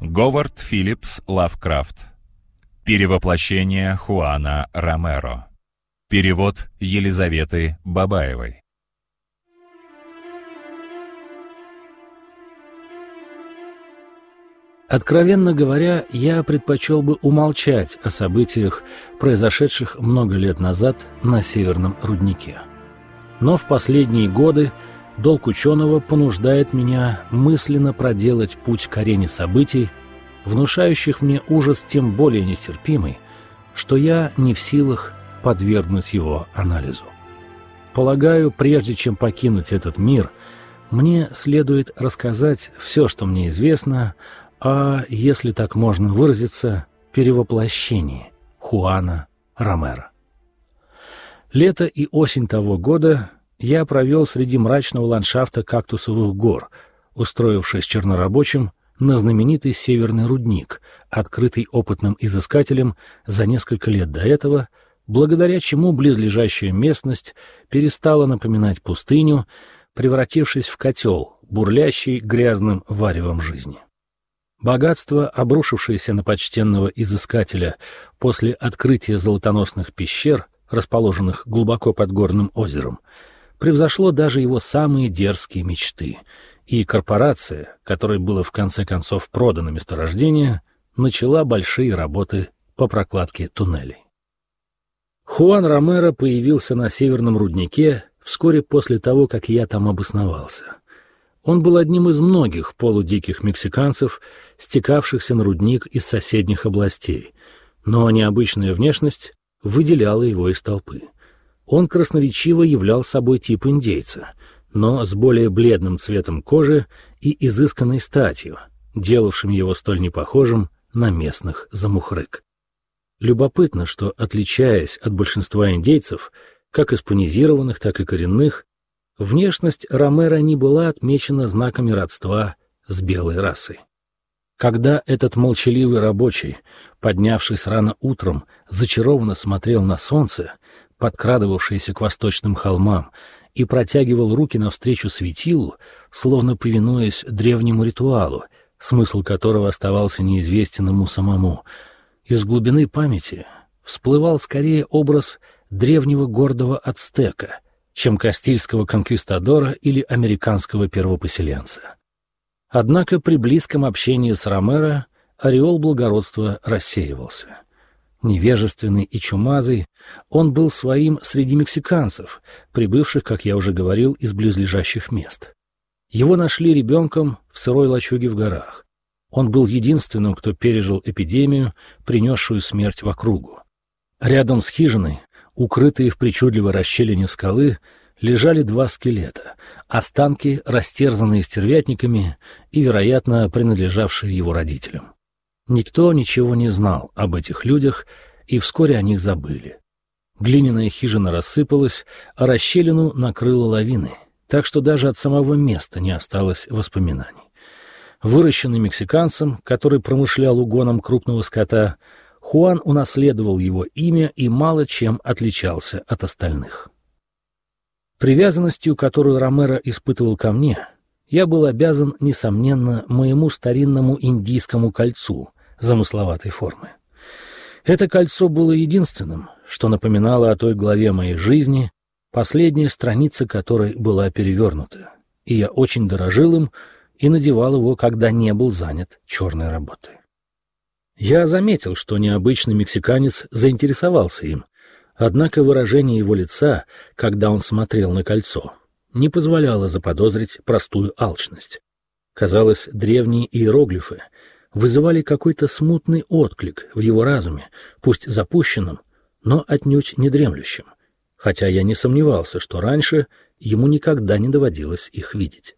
Говард Филлипс Лавкрафт. Перевоплощение Хуана Ромеро. Перевод Елизаветы Бабаевой. Откровенно говоря, я предпочел бы умолчать о событиях, произошедших много лет назад на Северном руднике. Но в последние годы долг ученого понуждает меня мысленно проделать путь к арене событий, внушающих мне ужас тем более нестерпимый, что я не в силах подвергнуть его анализу. Полагаю, прежде чем покинуть этот мир, мне следует рассказать все, что мне известно а, если так можно выразиться, перевоплощении Хуана Ромера. Лето и осень того года я провел среди мрачного ландшафта кактусовых гор, устроившись чернорабочим на знаменитый северный рудник, открытый опытным изыскателем за несколько лет до этого, благодаря чему близлежащая местность перестала напоминать пустыню, превратившись в котел, бурлящий грязным варевом жизни. Богатство, обрушившееся на почтенного изыскателя после открытия золотоносных пещер, расположенных глубоко под горным озером, превзошло даже его самые дерзкие мечты, и корпорация, которой было в конце концов продано месторождение, начала большие работы по прокладке туннелей. Хуан Ромеро появился на северном руднике вскоре после того, как я там обосновался. Он был одним из многих полудиких мексиканцев, стекавшихся на рудник из соседних областей, но необычная внешность выделяла его из толпы. Он красноречиво являл собой тип индейца, но с более бледным цветом кожи и изысканной статью, делавшим его столь непохожим на местных замухрык. Любопытно, что, отличаясь от большинства индейцев, как испанизированных, так и коренных, внешность Ромера не была отмечена знаками родства с белой расой. Когда этот молчаливый рабочий, поднявшись рано утром, зачарованно смотрел на солнце, подкрадывавшееся к восточным холмам, и протягивал руки навстречу светилу, словно повинуясь древнему ритуалу, смысл которого оставался неизвестен ему самому, из глубины памяти всплывал скорее образ древнего гордого ацтека — чем кастильского конквистадора или американского первопоселенца. Однако при близком общении с Ромеро ореол благородства рассеивался. Невежественный и чумазый, он был своим среди мексиканцев, прибывших, как я уже говорил, из близлежащих мест. Его нашли ребенком в сырой лачуге в горах. Он был единственным, кто пережил эпидемию, принесшую смерть в округу. Рядом с хижиной Укрытые в причудливо расщелине скалы лежали два скелета, останки, растерзанные стервятниками и, вероятно, принадлежавшие его родителям. Никто ничего не знал об этих людях, и вскоре о них забыли. Глиняная хижина рассыпалась, а расщелину накрыла лавиной, так что даже от самого места не осталось воспоминаний. Выращенный мексиканцем, который промышлял угоном крупного скота, Хуан унаследовал его имя и мало чем отличался от остальных. Привязанностью, которую Ромеро испытывал ко мне, я был обязан, несомненно, моему старинному индийскому кольцу замысловатой формы. Это кольцо было единственным, что напоминало о той главе моей жизни, последняя страница которой была перевернута, и я очень дорожил им и надевал его, когда не был занят черной работой. Я заметил, что необычный мексиканец заинтересовался им, однако выражение его лица, когда он смотрел на кольцо, не позволяло заподозрить простую алчность. Казалось, древние иероглифы вызывали какой-то смутный отклик в его разуме, пусть запущенном, но отнюдь не дремлющем, хотя я не сомневался, что раньше ему никогда не доводилось их видеть.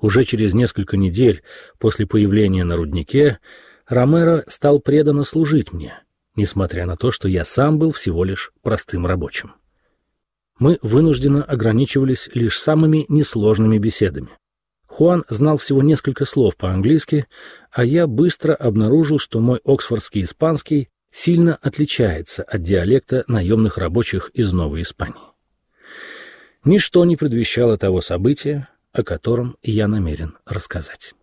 Уже через несколько недель после появления на руднике Ромеро стал преданно служить мне, несмотря на то, что я сам был всего лишь простым рабочим. Мы вынужденно ограничивались лишь самыми несложными беседами. Хуан знал всего несколько слов по-английски, а я быстро обнаружил, что мой оксфордский испанский сильно отличается от диалекта наемных рабочих из Новой Испании. Ничто не предвещало того события, о котором я намерен рассказать.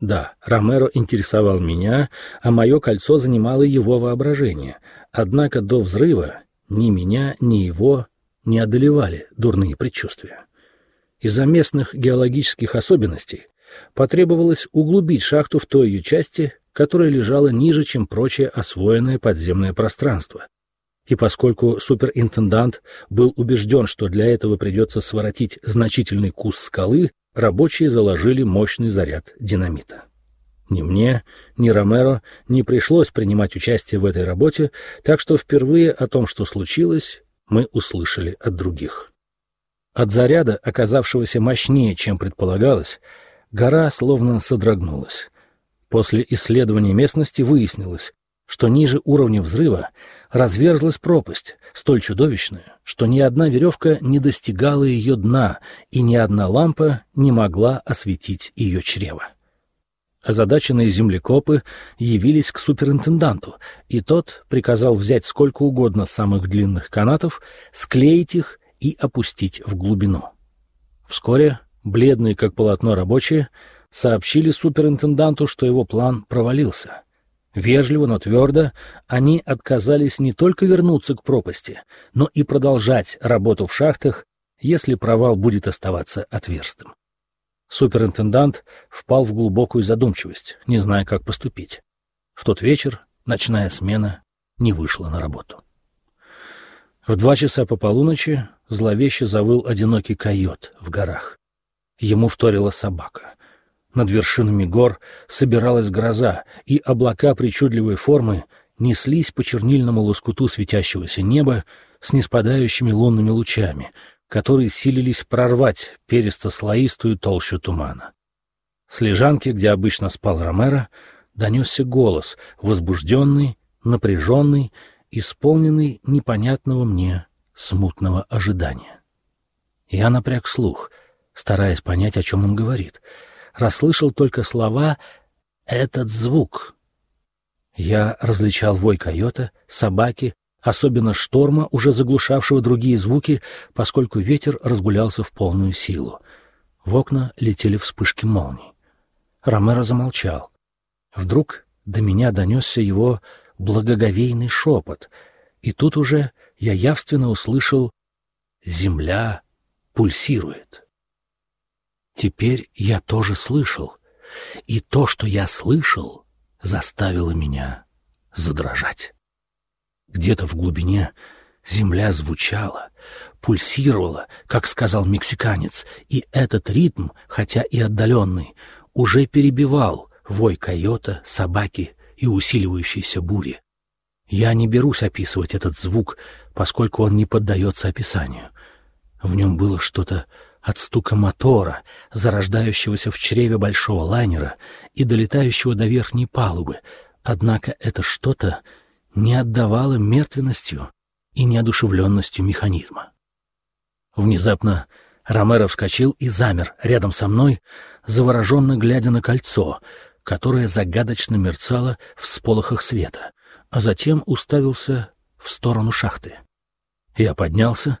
Да, Ромеро интересовал меня, а мое кольцо занимало его воображение. Однако до взрыва ни меня, ни его не одолевали дурные предчувствия. Из-за местных геологических особенностей потребовалось углубить шахту в той ее части, которая лежала ниже, чем прочее освоенное подземное пространство. И поскольку суперинтендант был убежден, что для этого придется своротить значительный кус скалы, рабочие заложили мощный заряд динамита. Ни мне, ни Ромеро не пришлось принимать участие в этой работе, так что впервые о том, что случилось, мы услышали от других. От заряда, оказавшегося мощнее, чем предполагалось, гора словно содрогнулась. После исследования местности выяснилось, что ниже уровня взрыва разверзлась пропасть, столь чудовищная, что ни одна веревка не достигала ее дна, и ни одна лампа не могла осветить ее чрево. Озадаченные землекопы явились к суперинтенданту, и тот приказал взять сколько угодно самых длинных канатов, склеить их и опустить в глубину. Вскоре бледные как полотно рабочие сообщили суперинтенданту, что его план провалился. Вежливо, но твердо они отказались не только вернуться к пропасти, но и продолжать работу в шахтах, если провал будет оставаться отверстым. Суперинтендант впал в глубокую задумчивость, не зная, как поступить. В тот вечер ночная смена не вышла на работу. В два часа по полуночи зловеще завыл одинокий койот в горах. Ему вторила собака. Над вершинами гор собиралась гроза, и облака причудливой формы неслись по чернильному лоскуту светящегося неба с неспадающими лунными лучами, которые силились прорвать перисто-слоистую толщу тумана. С лежанки, где обычно спал Ромеро, донесся голос, возбужденный, напряженный, исполненный непонятного мне смутного ожидания. Я напряг слух, стараясь понять, о чем он говорит. Расслышал только слова «этот звук». Я различал вой койота, собаки, особенно шторма, уже заглушавшего другие звуки, поскольку ветер разгулялся в полную силу. В окна летели вспышки молний. Ромеро замолчал. Вдруг до меня донесся его благоговейный шепот, и тут уже я явственно услышал «Земля пульсирует». Теперь я тоже слышал, и то, что я слышал, заставило меня задрожать. Где-то в глубине земля звучала, пульсировала, как сказал мексиканец, и этот ритм, хотя и отдаленный, уже перебивал вой койота, собаки и усиливающейся бури. Я не берусь описывать этот звук, поскольку он не поддается описанию. В нем было что-то от стука мотора, зарождающегося в чреве большого лайнера и долетающего до верхней палубы, однако это что-то не отдавало мертвенностью и неодушевленностью механизма. Внезапно Ромеро вскочил и замер рядом со мной, завороженно глядя на кольцо, которое загадочно мерцало в сполохах света, а затем уставился в сторону шахты. Я поднялся,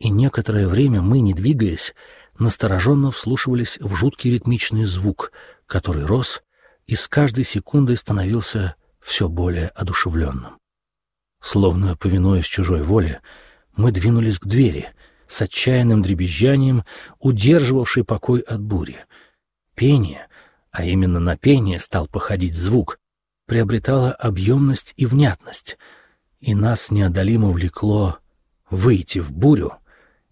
и некоторое время мы, не двигаясь, настороженно вслушивались в жуткий ритмичный звук, который рос и с каждой секундой становился все более одушевленным. Словно повинуясь чужой воле, мы двинулись к двери с отчаянным дребезжанием, удерживавшей покой от бури. Пение, а именно на пение стал походить звук, приобретало объемность и внятность, и нас неодолимо влекло выйти в бурю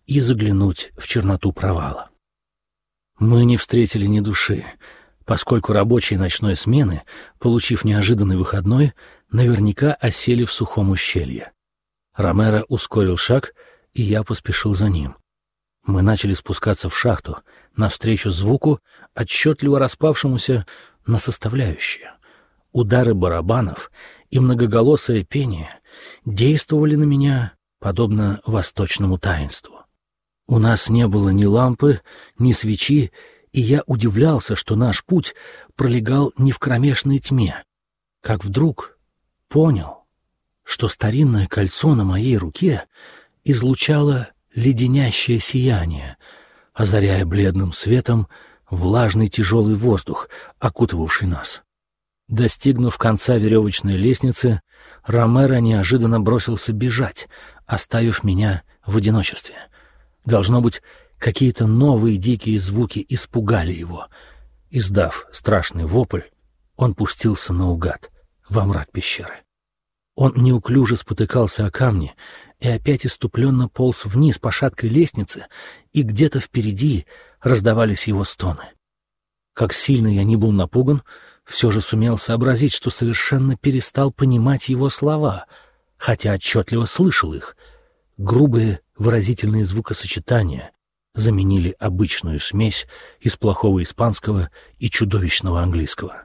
и заглянуть в черноту провала. Мы не встретили ни души, поскольку рабочие ночной смены, получив неожиданный выходной, наверняка осели в сухом ущелье. Ромеро ускорил шаг, и я поспешил за ним. Мы начали спускаться в шахту, навстречу звуку, отчетливо распавшемуся на составляющие. Удары барабанов и многоголосое пение действовали на меня подобно восточному таинству. У нас не было ни лампы, ни свечи, и я удивлялся, что наш путь пролегал не в кромешной тьме. Как вдруг понял, что старинное кольцо на моей руке излучало леденящее сияние, озаряя бледным светом влажный тяжелый воздух, окутывавший нас. Достигнув конца веревочной лестницы, Ромеро неожиданно бросился бежать, оставив меня в одиночестве. Должно быть, какие-то новые дикие звуки испугали его. Издав страшный вопль, он пустился наугад во мрак пещеры. Он неуклюже спотыкался о камни и опять иступленно полз вниз по шаткой лестнице, и где-то впереди раздавались его стоны. Как сильно я не был напуган, все же сумел сообразить, что совершенно перестал понимать его слова, хотя отчетливо слышал их. Грубые выразительные звукосочетания заменили обычную смесь из плохого испанского и чудовищного английского.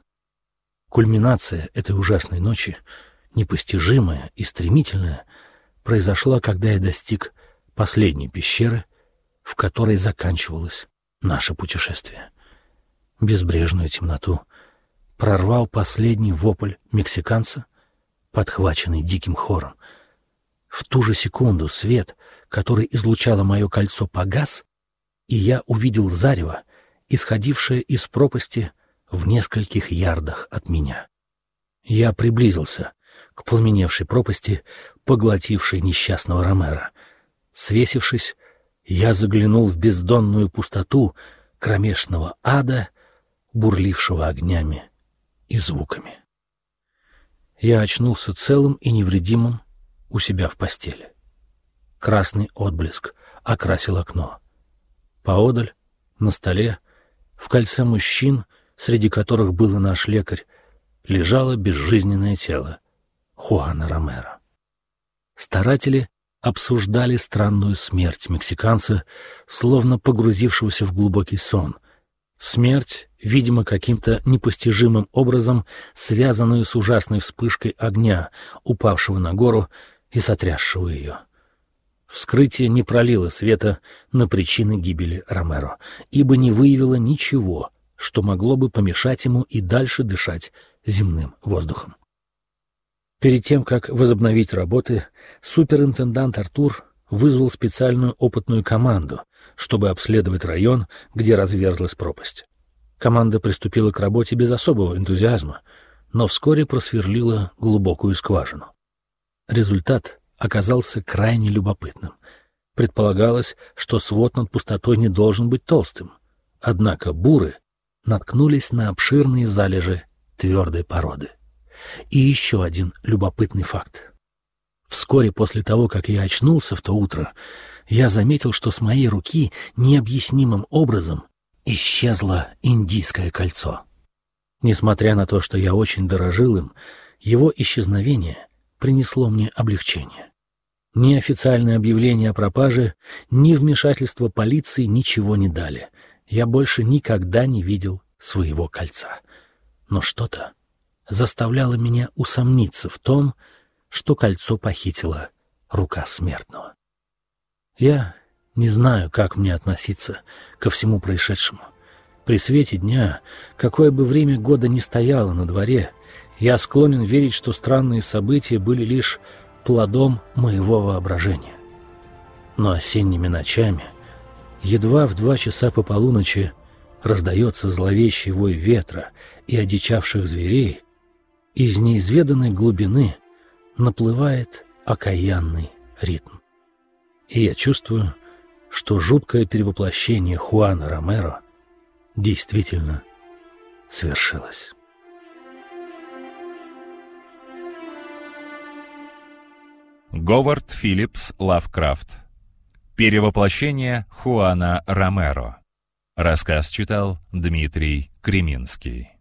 Кульминация этой ужасной ночи, непостижимая и стремительная, произошла, когда я достиг последней пещеры, в которой заканчивалось наше путешествие. Безбрежную темноту прорвал последний вопль мексиканца, подхваченный диким хором. В ту же секунду свет, который излучало мое кольцо, погас, и я увидел зарево, исходившее из пропасти в нескольких ярдах от меня. Я приблизился к пламеневшей пропасти, поглотившей несчастного Ромера. Свесившись, я заглянул в бездонную пустоту кромешного ада, бурлившего огнями и звуками. Я очнулся целым и невредимым у себя в постели. Красный отблеск окрасил окно. Поодаль, на столе, в кольце мужчин, среди которых был и наш лекарь, лежало безжизненное тело Хуана Ромеро. Старатели обсуждали странную смерть мексиканца, словно погрузившегося в глубокий сон. Смерть, видимо, каким-то непостижимым образом связанную с ужасной вспышкой огня, упавшего на гору и сотрясшего ее. Вскрытие не пролило света на причины гибели Ромеро, ибо не выявило ничего, что могло бы помешать ему и дальше дышать земным воздухом. Перед тем, как возобновить работы, суперинтендант Артур вызвал специальную опытную команду, чтобы обследовать район, где разверзлась пропасть. Команда приступила к работе без особого энтузиазма, но вскоре просверлила глубокую скважину. Результат оказался крайне любопытным. Предполагалось, что свод над пустотой не должен быть толстым. Однако буры наткнулись на обширные залежи твердой породы. И еще один любопытный факт. Вскоре после того, как я очнулся в то утро, я заметил, что с моей руки необъяснимым образом исчезло индийское кольцо. Несмотря на то, что я очень дорожил им, его исчезновение принесло мне облегчение. Ни официальное объявление о пропаже, ни вмешательство полиции ничего не дали. Я больше никогда не видел своего кольца. Но что-то заставляло меня усомниться в том, что кольцо похитила рука смертного. Я не знаю, как мне относиться ко всему происшедшему. При свете дня, какое бы время года ни стояло на дворе, я склонен верить, что странные события были лишь плодом моего воображения. Но осенними ночами, едва в два часа по полуночи, раздается зловещий вой ветра и одичавших зверей, из неизведанной глубины наплывает окаянный ритм. И я чувствую, что жуткое перевоплощение Хуана Ромеро действительно свершилось. Говард Филлипс Лавкрафт. Перевоплощение Хуана Ромеро. Рассказ читал Дмитрий Креминский.